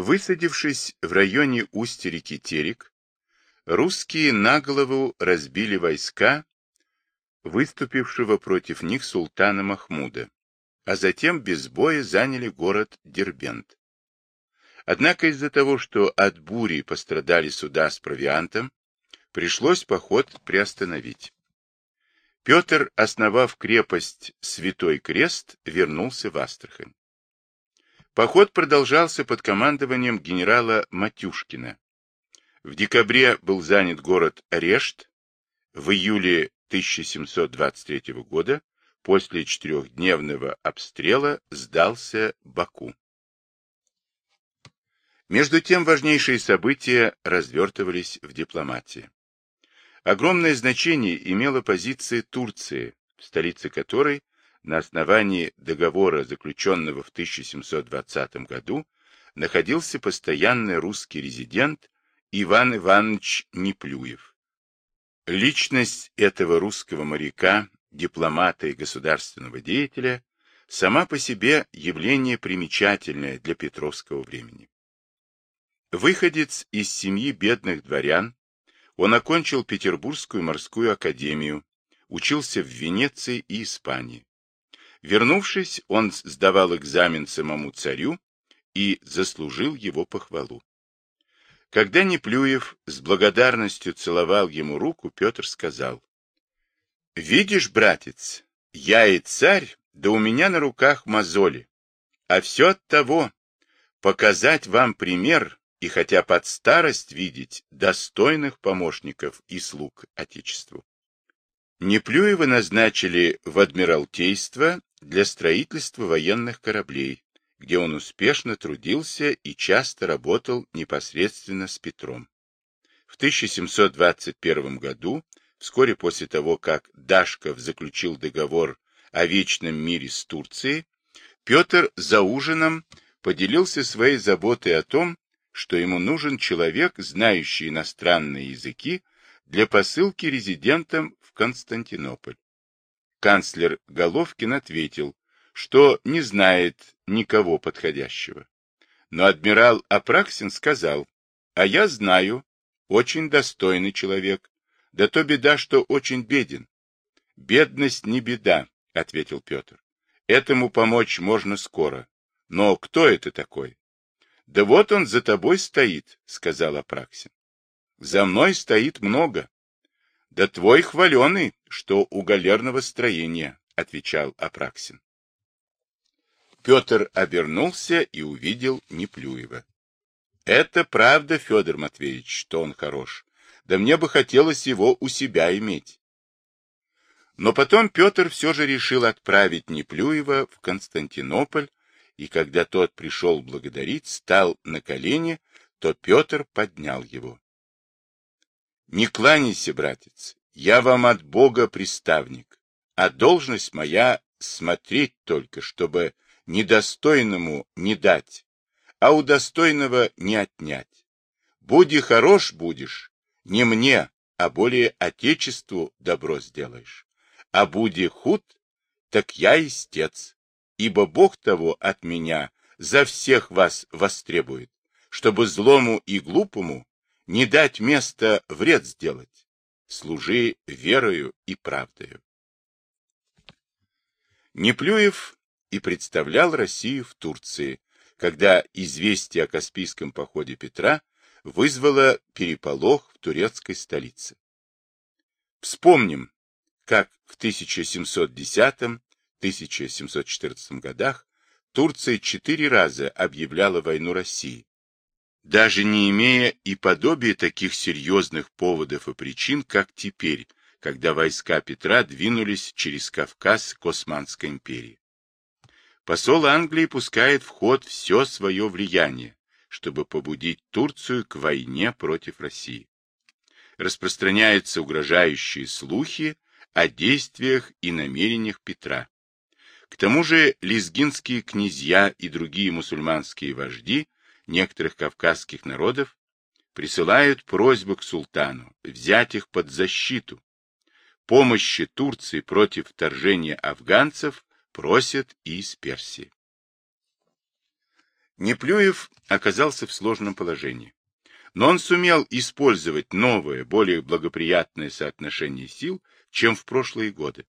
Высадившись в районе устья реки Терек, русские на голову разбили войска, выступившего против них султана Махмуда, а затем без боя заняли город Дербент. Однако из-за того, что от бури пострадали суда с провиантом, пришлось поход приостановить. Петр, основав крепость Святой Крест, вернулся в Астрахань. Поход продолжался под командованием генерала Матюшкина. В декабре был занят город Решт. В июле 1723 года, после четырехдневного обстрела, сдался Баку. Между тем важнейшие события развертывались в дипломатии. Огромное значение имела позиция Турции, в столице которой на основании договора, заключенного в 1720 году, находился постоянный русский резидент Иван Иванович Неплюев. Личность этого русского моряка, дипломата и государственного деятеля сама по себе явление примечательное для Петровского времени. Выходец из семьи бедных дворян, он окончил Петербургскую морскую академию, учился в Венеции и Испании. Вернувшись, он сдавал экзамен самому царю и заслужил его похвалу. Когда Неплюев с благодарностью целовал ему руку, Петр сказал, «Видишь, братец, я и царь, да у меня на руках мозоли, а все от того, показать вам пример и хотя под старость видеть достойных помощников и слуг Отечеству. Неплюева назначили в Адмиралтейство для строительства военных кораблей, где он успешно трудился и часто работал непосредственно с Петром. В 1721 году, вскоре после того, как Дашков заключил договор о вечном мире с Турцией, Петр за ужином поделился своей заботой о том, что ему нужен человек, знающий иностранные языки, для посылки резидентам в Константинополь. Канцлер Головкин ответил, что не знает никого подходящего. Но адмирал Апраксин сказал, а я знаю, очень достойный человек, да то беда, что очень беден. Бедность не беда, ответил Петр. Этому помочь можно скоро. Но кто это такой? Да вот он за тобой стоит, сказал Апраксин. За мной стоит много. Да твой хваленый, что у галерного строения, отвечал Апраксин. Петр обернулся и увидел Неплюева. Это правда, Федор Матвеевич, что он хорош. Да мне бы хотелось его у себя иметь. Но потом Петр все же решил отправить Неплюева в Константинополь, и когда тот пришел благодарить, стал на колени, то Петр поднял его. Не кланяйся, братец, я вам от Бога приставник, а должность моя смотреть только, чтобы недостойному не дать, а у достойного не отнять. Буди хорош будешь, не мне, а более Отечеству добро сделаешь. А буди худ, так я истец ибо Бог того от меня за всех вас востребует, чтобы злому и глупому не дать места вред сделать. Служи верою и правдою. Неплюев и представлял Россию в Турции, когда известие о Каспийском походе Петра вызвало переполох в турецкой столице. Вспомним, как в 1710 1714 годах Турция четыре раза объявляла войну России, даже не имея и подобия таких серьезных поводов и причин, как теперь, когда войска Петра двинулись через Кавказ к Османской империи. Посол Англии пускает в ход все свое влияние, чтобы побудить Турцию к войне против России. Распространяются угрожающие слухи о действиях и намерениях Петра. К тому же лезгинские князья и другие мусульманские вожди некоторых кавказских народов присылают просьбу к султану взять их под защиту. Помощи Турции против вторжения афганцев просят и из Персии. Неплюев оказался в сложном положении. Но он сумел использовать новое, более благоприятное соотношение сил, чем в прошлые годы.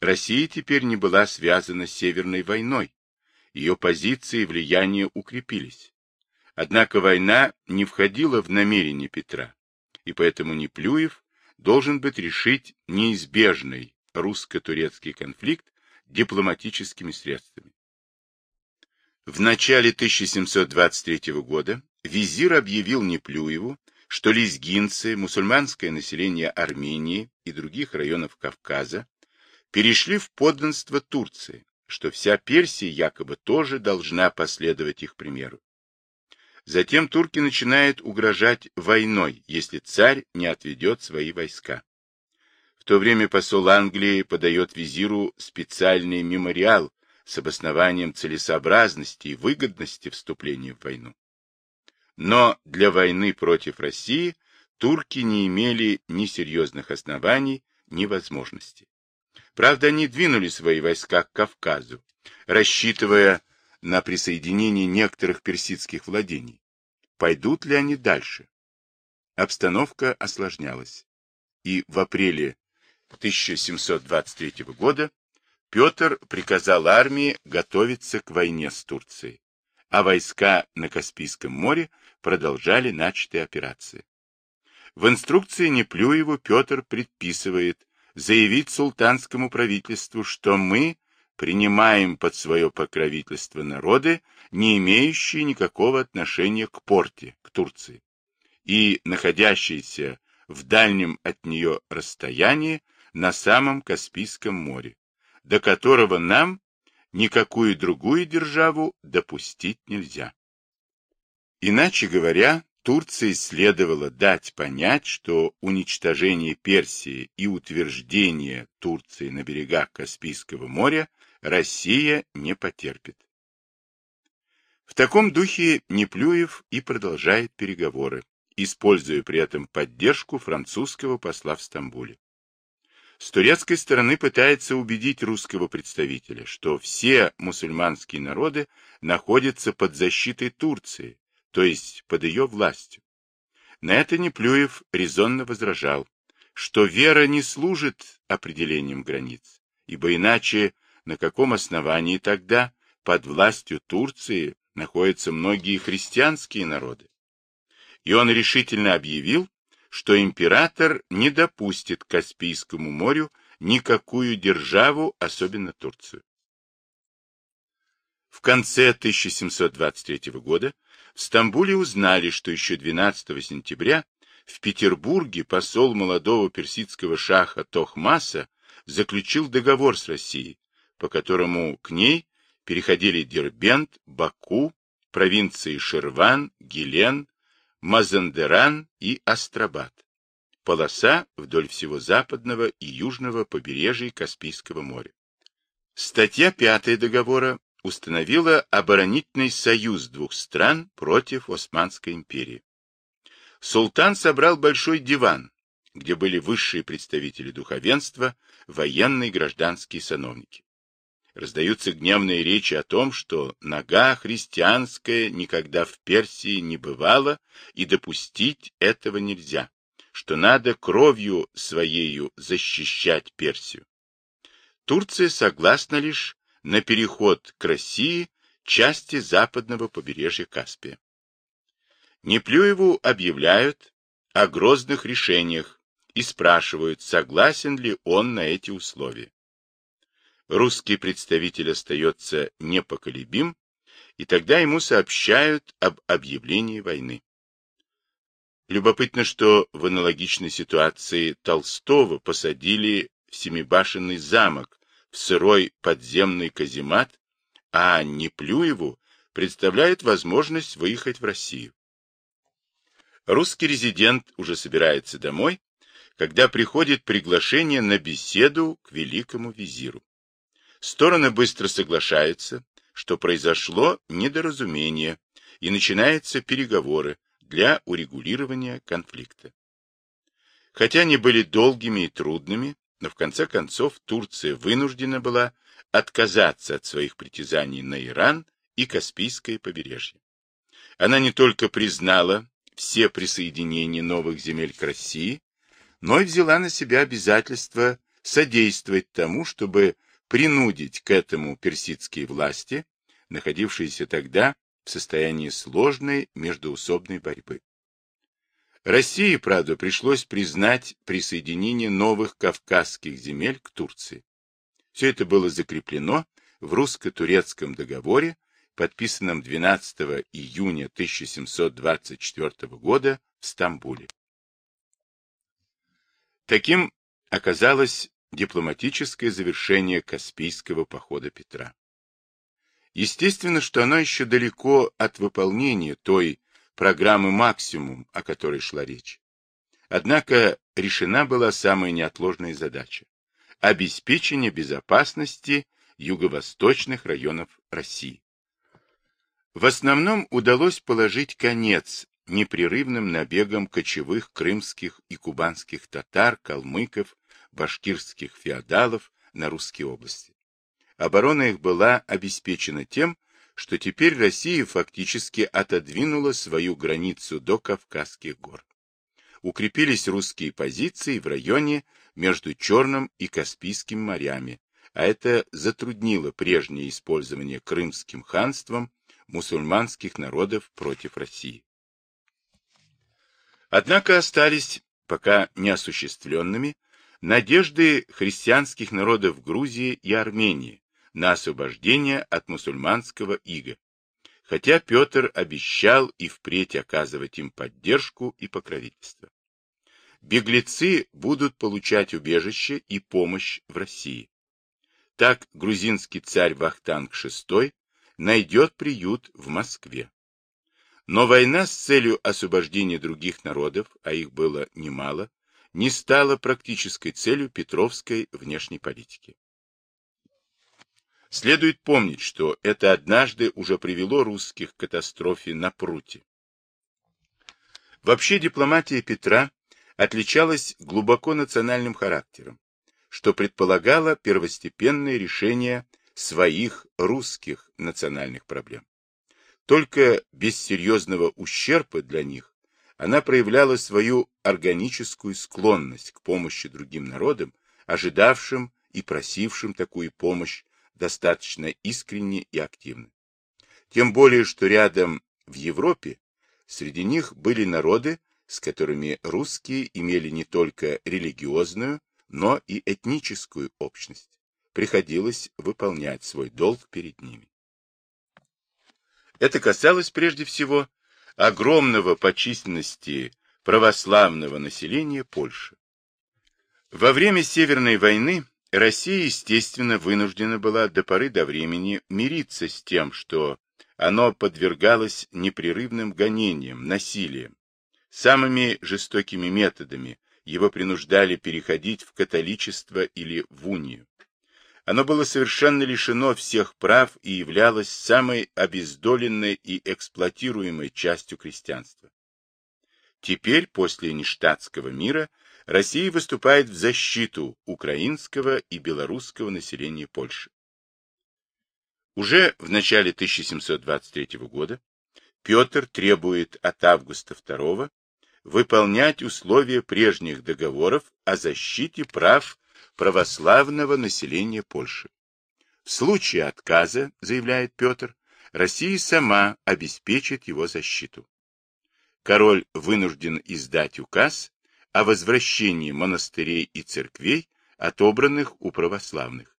Россия теперь не была связана с Северной войной. Ее позиции и влияние укрепились. Однако война не входила в намерение Петра, и поэтому Неплюев должен быть решить неизбежный русско-турецкий конфликт дипломатическими средствами. В начале 1723 года визир объявил Неплюеву, что лезгинцы, мусульманское население Армении и других районов Кавказа перешли в подданство Турции, что вся Персия якобы тоже должна последовать их примеру. Затем турки начинают угрожать войной, если царь не отведет свои войска. В то время посол Англии подает визиру специальный мемориал с обоснованием целесообразности и выгодности вступления в войну. Но для войны против России турки не имели ни серьезных оснований, ни возможностей. Правда, они двинули свои войска к Кавказу, рассчитывая на присоединение некоторых персидских владений. Пойдут ли они дальше? Обстановка осложнялась. И в апреле 1723 года Петр приказал армии готовиться к войне с Турцией, а войска на Каспийском море продолжали начатые операции. В инструкции Неплюеву Петр предписывает заявить султанскому правительству, что мы принимаем под свое покровительство народы, не имеющие никакого отношения к порте, к Турции, и находящиеся в дальнем от нее расстоянии на самом Каспийском море, до которого нам никакую другую державу допустить нельзя. Иначе говоря, Турции следовало дать понять, что уничтожение Персии и утверждение Турции на берегах Каспийского моря Россия не потерпит. В таком духе Неплюев и продолжает переговоры, используя при этом поддержку французского посла в Стамбуле. С турецкой стороны пытается убедить русского представителя, что все мусульманские народы находятся под защитой Турции, то есть под ее властью. На это Неплюев резонно возражал, что вера не служит определением границ, ибо иначе на каком основании тогда под властью Турции находятся многие христианские народы? И он решительно объявил, что император не допустит к Каспийскому морю никакую державу, особенно Турцию. В конце 1723 года в Стамбуле узнали, что еще 12 сентября в Петербурге посол молодого персидского шаха Тохмаса заключил договор с Россией, по которому к ней переходили Дербент, Баку, провинции Шерван, Гилен, Мазандеран и Астрабад. Полоса вдоль всего западного и южного побережья Каспийского моря. Статья 5 договора установила оборонительный союз двух стран против Османской империи. Султан собрал большой диван, где были высшие представители духовенства, военные и гражданские сановники. Раздаются гневные речи о том, что нога христианская никогда в Персии не бывала, и допустить этого нельзя, что надо кровью своею защищать Персию. Турция согласна лишь на переход к России части западного побережья Каспия. Неплюеву объявляют о грозных решениях и спрашивают, согласен ли он на эти условия. Русский представитель остается непоколебим, и тогда ему сообщают об объявлении войны. Любопытно, что в аналогичной ситуации Толстого посадили в Семибашенный замок в сырой подземный каземат, а Неплюеву представляет возможность выехать в Россию. Русский резидент уже собирается домой, когда приходит приглашение на беседу к великому визиру. Стороны быстро соглашаются, что произошло недоразумение, и начинаются переговоры для урегулирования конфликта. Хотя они были долгими и трудными, но в конце концов Турция вынуждена была отказаться от своих притязаний на Иран и Каспийское побережье. Она не только признала все присоединения новых земель к России, но и взяла на себя обязательство содействовать тому, чтобы принудить к этому персидские власти, находившиеся тогда в состоянии сложной междоусобной борьбы. России, правда, пришлось признать присоединение новых кавказских земель к Турции. Все это было закреплено в русско-турецком договоре, подписанном 12 июня 1724 года в Стамбуле. Таким оказалось дипломатическое завершение Каспийского похода Петра. Естественно, что оно еще далеко от выполнения той программы «Максимум», о которой шла речь. Однако решена была самая неотложная задача – обеспечение безопасности юго-восточных районов России. В основном удалось положить конец непрерывным набегам кочевых крымских и кубанских татар, калмыков, башкирских феодалов на русские области. Оборона их была обеспечена тем, что теперь Россия фактически отодвинула свою границу до Кавказских гор. Укрепились русские позиции в районе между Черным и Каспийским морями, а это затруднило прежнее использование Крымским ханством мусульманских народов против России. Однако остались пока неосуществленными надежды христианских народов Грузии и Армении на освобождение от мусульманского ига, хотя Петр обещал и впредь оказывать им поддержку и покровительство. Беглецы будут получать убежище и помощь в России. Так грузинский царь Вахтанг VI найдет приют в Москве. Но война с целью освобождения других народов, а их было немало, не стала практической целью Петровской внешней политики. Следует помнить, что это однажды уже привело русских к катастрофе на Пруте. Вообще дипломатия Петра отличалась глубоко национальным характером, что предполагало первостепенное решение своих русских национальных проблем. Только без серьезного ущерба для них она проявляла свою органическую склонность к помощи другим народам, ожидавшим и просившим такую помощь достаточно искренне и активно. Тем более, что рядом в Европе среди них были народы, с которыми русские имели не только религиозную, но и этническую общность. Приходилось выполнять свой долг перед ними. Это касалось прежде всего огромного по численности православного населения Польши. Во время Северной войны Россия, естественно, вынуждена была до поры до времени мириться с тем, что оно подвергалось непрерывным гонениям, насилием. Самыми жестокими методами его принуждали переходить в католичество или в унию. Оно было совершенно лишено всех прав и являлось самой обездоленной и эксплуатируемой частью крестьянства. Теперь, после нештатского мира, Россия выступает в защиту украинского и белорусского населения Польши. Уже в начале 1723 года Петр требует от Августа II выполнять условия прежних договоров о защите прав православного населения Польши. В случае отказа, заявляет Петр, Россия сама обеспечит его защиту. Король вынужден издать указ о возвращении монастырей и церквей, отобранных у православных.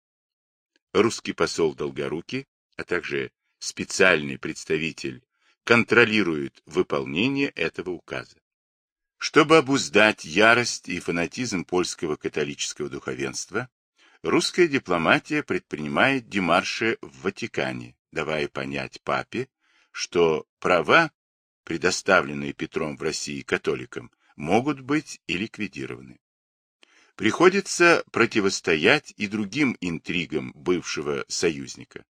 Русский посол Долгорукий, а также специальный представитель, контролируют выполнение этого указа. Чтобы обуздать ярость и фанатизм польского католического духовенства, русская дипломатия предпринимает демарши в Ватикане, давая понять папе, что права, предоставленные Петром в России католикам, могут быть и ликвидированы. Приходится противостоять и другим интригам бывшего союзника.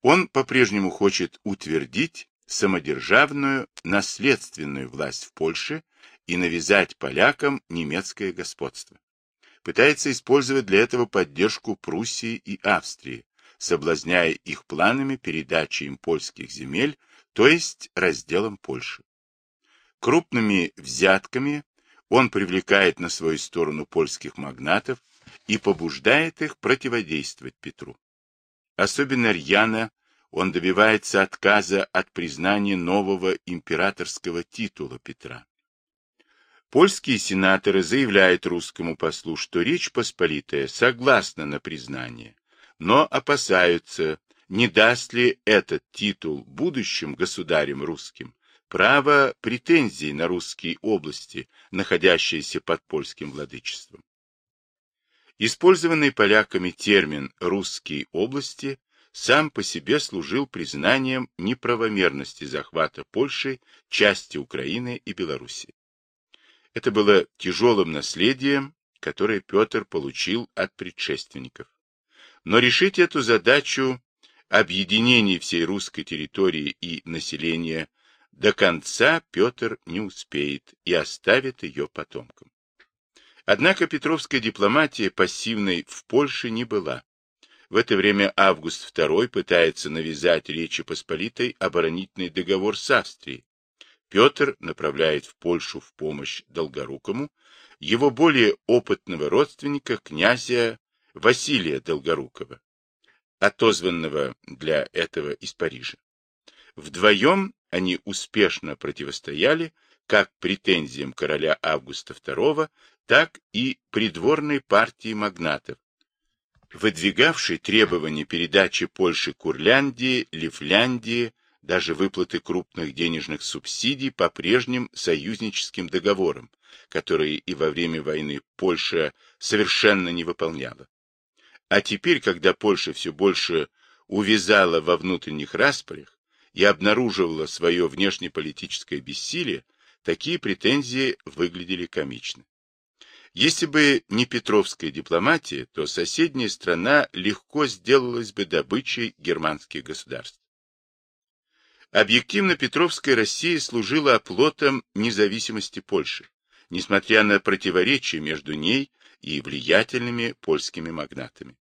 Он по-прежнему хочет утвердить самодержавную наследственную власть в Польше и навязать полякам немецкое господство. Пытается использовать для этого поддержку Пруссии и Австрии, соблазняя их планами передачи им польских земель то есть разделом Польши. Крупными взятками он привлекает на свою сторону польских магнатов и побуждает их противодействовать Петру. Особенно рьяно он добивается отказа от признания нового императорского титула Петра. Польские сенаторы заявляют русскому послу, что Речь Посполитая согласна на признание, но опасаются, не даст ли этот титул будущим государям русским право претензий на русские области, находящиеся под польским владычеством. Использованный поляками термин «русские области» сам по себе служил признанием неправомерности захвата Польши, части Украины и Белоруссии. Это было тяжелым наследием, которое Петр получил от предшественников. Но решить эту задачу объединения всей русской территории и населения до конца Петр не успеет и оставит ее потомкам. Однако петровская дипломатия пассивной в Польше не была. В это время Август II пытается навязать Речи Посполитой оборонительный договор с Австрией. Петр направляет в Польшу в помощь Долгорукому его более опытного родственника, князя Василия Долгорукова, отозванного для этого из Парижа. Вдвоем они успешно противостояли как претензиям короля Августа II, так и придворной партии магнатов, выдвигавшей требования передачи Польши Курляндии, Лифляндии, даже выплаты крупных денежных субсидий по прежним союзническим договорам, которые и во время войны Польша совершенно не выполняла. А теперь, когда Польша все больше увязала во внутренних распорях и обнаруживала свое внешнеполитическое бессилие, такие претензии выглядели комично. Если бы не петровская дипломатия, то соседняя страна легко сделалась бы добычей германских государств. Объективно Петровская Россия служила оплотом независимости Польши, несмотря на противоречия между ней и влиятельными польскими магнатами.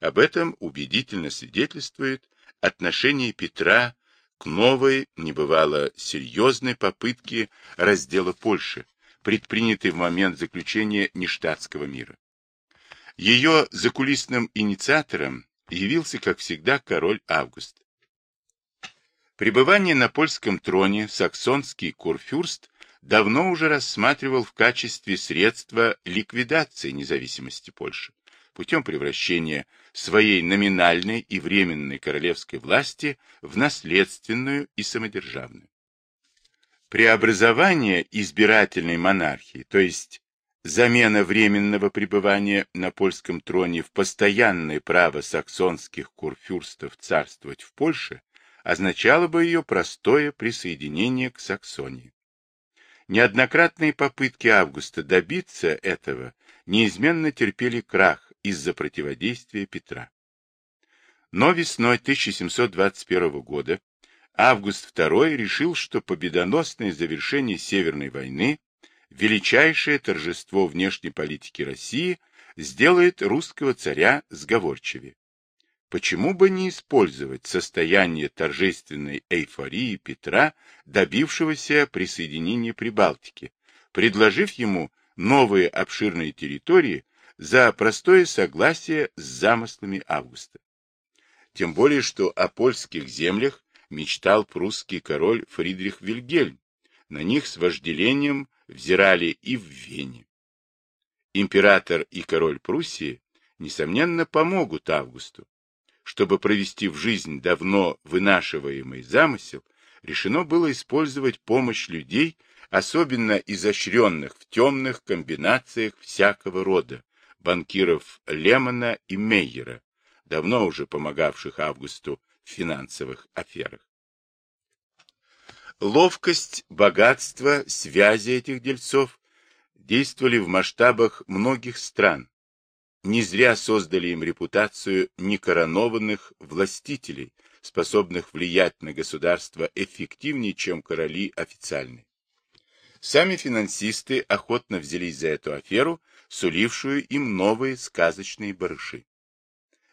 Об этом убедительно свидетельствует отношение Петра к новой, небывало серьезной попытке раздела Польши, предпринятой в момент заключения нештатского мира. Ее закулисным инициатором явился, как всегда, король Август. Пребывание на польском троне саксонский курфюрст давно уже рассматривал в качестве средства ликвидации независимости Польши путем превращения своей номинальной и временной королевской власти в наследственную и самодержавную. Преобразование избирательной монархии, то есть замена временного пребывания на польском троне в постоянное право саксонских курфюрстов царствовать в Польше, означало бы ее простое присоединение к Саксонии. Неоднократные попытки Августа добиться этого неизменно терпели крах из-за противодействия Петра. Но весной 1721 года Август II решил, что победоносное завершение Северной войны, величайшее торжество внешней политики России, сделает русского царя сговорчивее. Почему бы не использовать состояние торжественной эйфории Петра, добившегося присоединения Прибалтики, предложив ему новые обширные территории за простое согласие с замыслами Августа? Тем более, что о польских землях мечтал прусский король Фридрих Вильгельм. На них с вожделением взирали и в Вене. Император и король Пруссии, несомненно, помогут Августу. Чтобы провести в жизнь давно вынашиваемый замысел, решено было использовать помощь людей, особенно изощренных в темных комбинациях всякого рода, банкиров Лемона и Мейера, давно уже помогавших Августу финансовых аферах. Ловкость, богатство, связи этих дельцов действовали в масштабах многих стран. Не зря создали им репутацию некоронованных властителей, способных влиять на государство эффективнее, чем короли официальные. Сами финансисты охотно взялись за эту аферу, сулившую им новые сказочные барыши.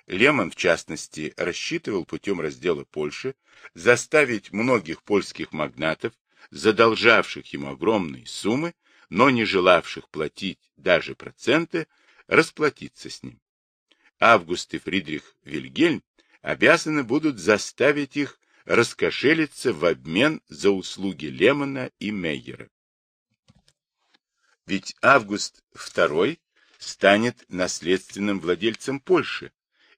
Лемон, в частности, рассчитывал путем раздела Польши заставить многих польских магнатов, задолжавших ему огромные суммы, но не желавших платить даже проценты, расплатиться с ним. Август и Фридрих Вильгельм обязаны будут заставить их раскошелиться в обмен за услуги Лемона и Мейера. Ведь Август II станет наследственным владельцем Польши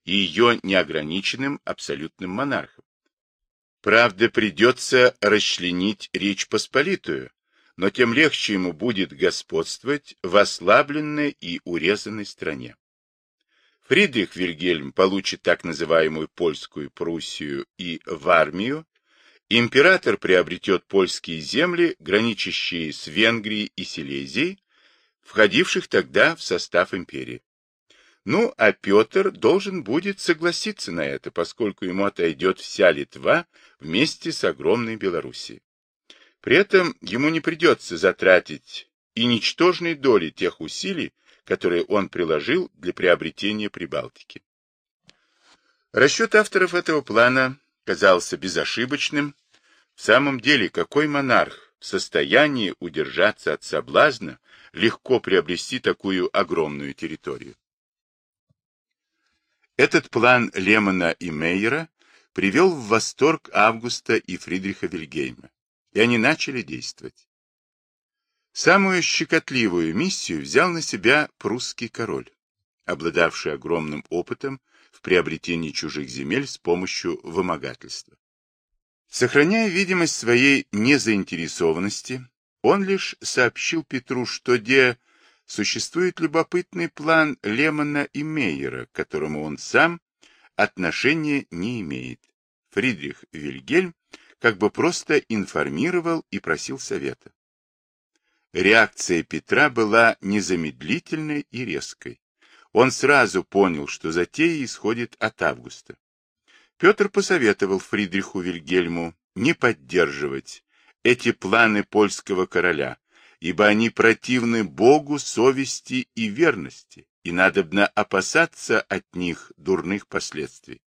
и ее неограниченным абсолютным монархом. Правда, придется расчленить Речь Посполитую, но тем легче ему будет господствовать в ослабленной и урезанной стране. Фридрих Вильгельм получит так называемую польскую Пруссию и в армию, император приобретет польские земли, граничащие с Венгрией и Силезией, входивших тогда в состав империи. Ну, а Петр должен будет согласиться на это, поскольку ему отойдет вся Литва вместе с огромной Белоруссией. При этом ему не придется затратить и ничтожной доли тех усилий, которые он приложил для приобретения Прибалтики. Расчет авторов этого плана казался безошибочным. В самом деле, какой монарх в состоянии удержаться от соблазна легко приобрести такую огромную территорию? Этот план Лемона и Мейера привел в восторг Августа и Фридриха Вильгельма, и они начали действовать. Самую щекотливую миссию взял на себя прусский король, обладавший огромным опытом в приобретении чужих земель с помощью вымогательства. Сохраняя видимость своей незаинтересованности, он лишь сообщил Петру, что где существует любопытный план Лемона и Мейера, к которому он сам отношения не имеет. Фридрих Вильгельм как бы просто информировал и просил совета. Реакция Петра была незамедлительной и резкой. Он сразу понял, что затея исходит от Августа. Петр посоветовал Фридриху Вильгельму не поддерживать эти планы польского короля, ибо они противны Богу, совести и верности, и надобно опасаться от них дурных последствий.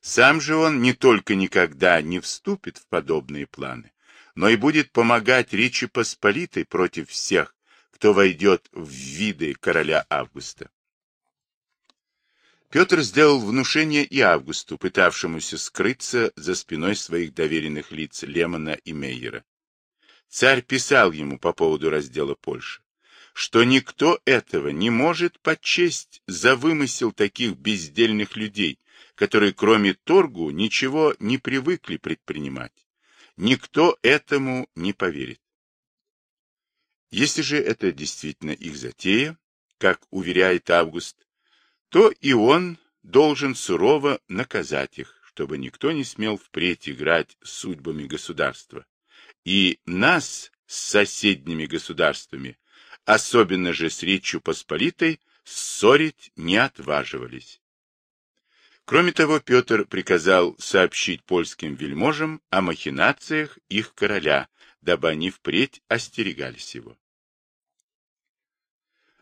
Сам же он не только никогда не вступит в подобные планы, но и будет помогать Речи Посполитой против всех, кто войдет в виды короля Августа. Петр сделал внушение и Августу, пытавшемуся скрыться за спиной своих доверенных лиц Лемона и Мейера. Царь писал ему по поводу раздела Польши, что никто этого не может почесть за вымысел таких бездельных людей, которые кроме торгу ничего не привыкли предпринимать. Никто этому не поверит. Если же это действительно их затея, как уверяет Август, то и он должен сурово наказать их, чтобы никто не смел впредь играть с судьбами государства. И нас с соседними государствами, особенно же с Речью Посполитой, ссорить не отваживались. Кроме того, Петр приказал сообщить польским вельможам о махинациях их короля, дабы они впредь остерегались его.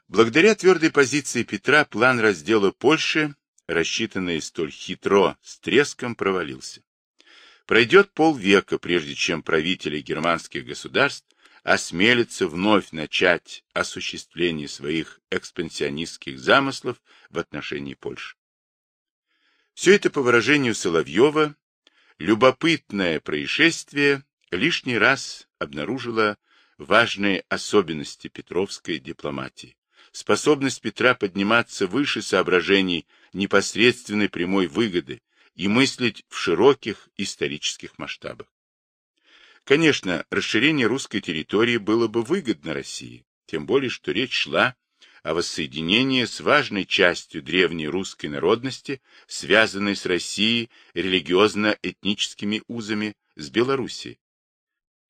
Благодаря твердой позиции Петра план раздела Польши, рассчитанный столь хитро, с треском провалился. Пройдет полвека, прежде чем правители германских государств осмелятся вновь начать осуществление своих экспансионистских замыслов в отношении Польши. Все это, по выражению Соловьева, любопытное происшествие лишний раз обнаружило важные особенности петровской дипломатии. Способность Петра подниматься выше соображений непосредственной прямой выгоды и мыслить в широких исторических масштабах. Конечно, расширение русской территории было бы выгодно России, тем более, что речь шла о воссоединении с важной частью древней русской народности, связанной с Россией религиозно-этническими узами с Белоруссией.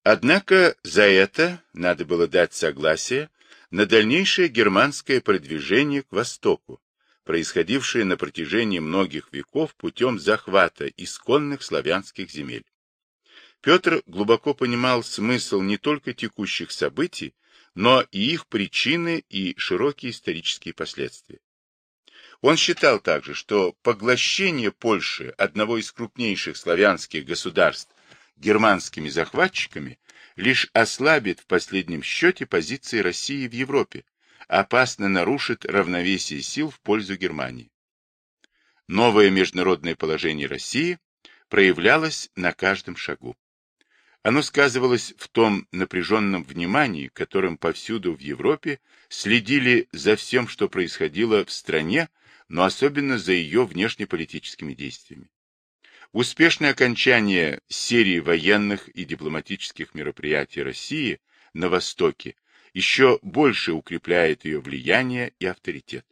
Однако за это надо было дать согласие на дальнейшее германское продвижение к востоку, происходившее на протяжении многих веков путем захвата исконных славянских земель. Петр глубоко понимал смысл не только текущих событий, но и их причины и широкие исторические последствия. Он считал также, что поглощение Польши, одного из крупнейших славянских государств, германскими захватчиками, лишь ослабит в последнем счете позиции России в Европе, опасно нарушит равновесие сил в пользу Германии. Новое международное положение России проявлялось на каждом шагу. Оно сказывалось в том напряженном внимании, которым повсюду в Европе следили за всем, что происходило в стране, но особенно за ее внешнеполитическими действиями. Успешное окончание серии военных и дипломатических мероприятий России на Востоке еще больше укрепляет ее влияние и авторитет.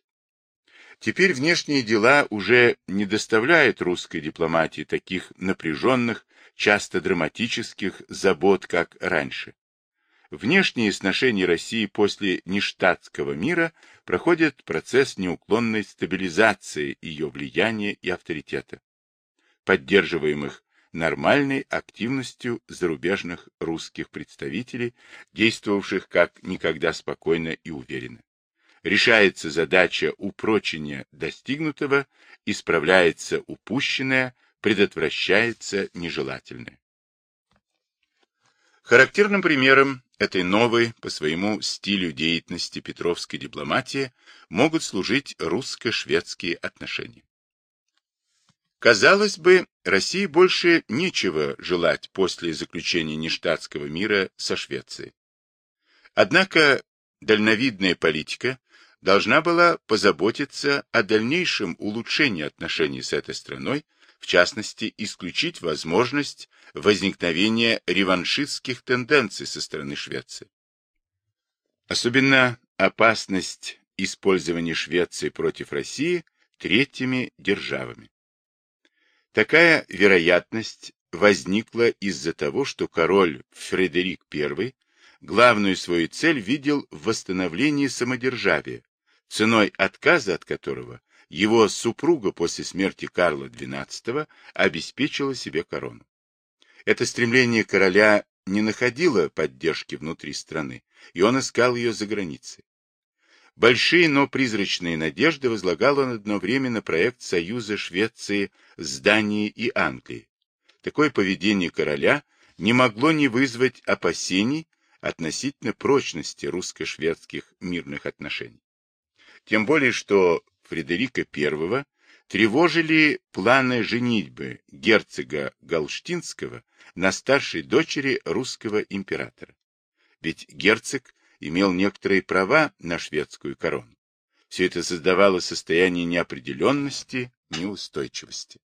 Теперь внешние дела уже не доставляют русской дипломатии таких напряженных, часто драматических забот, как раньше. Внешние сношения России после нештатского мира проходят процесс неуклонной стабилизации ее влияния и авторитета, поддерживаемых нормальной активностью зарубежных русских представителей, действовавших как никогда спокойно и уверенно. Решается задача упрочения достигнутого, исправляется упущенное, предотвращается нежелательное. Характерным примером этой новой по своему стилю деятельности петровской дипломатии могут служить русско-шведские отношения. Казалось бы, России больше нечего желать после заключения нештатского мира со Швецией. Однако дальновидная политика должна была позаботиться о дальнейшем улучшении отношений с этой страной, в частности, исключить возможность возникновения реваншистских тенденций со стороны Швеции. Особенно опасность использования Швеции против России третьими державами. Такая вероятность возникла из-за того, что король Фредерик I главную свою цель видел в восстановлении самодержавия, ценой отказа от которого его супруга после смерти Карла XII обеспечила себе корону. Это стремление короля не находило поддержки внутри страны, и он искал ее за границей. Большие, но призрачные надежды возлагал он одно время на проект союза Швеции с Данией и Англией. Такое поведение короля не могло не вызвать опасений относительно прочности русско-шведских мирных отношений. Тем более, что Фредерика I тревожили планы женитьбы герцога Галштинского на старшей дочери русского императора. Ведь герцог имел некоторые права на шведскую корону. Все это создавало состояние неопределенности, неустойчивости.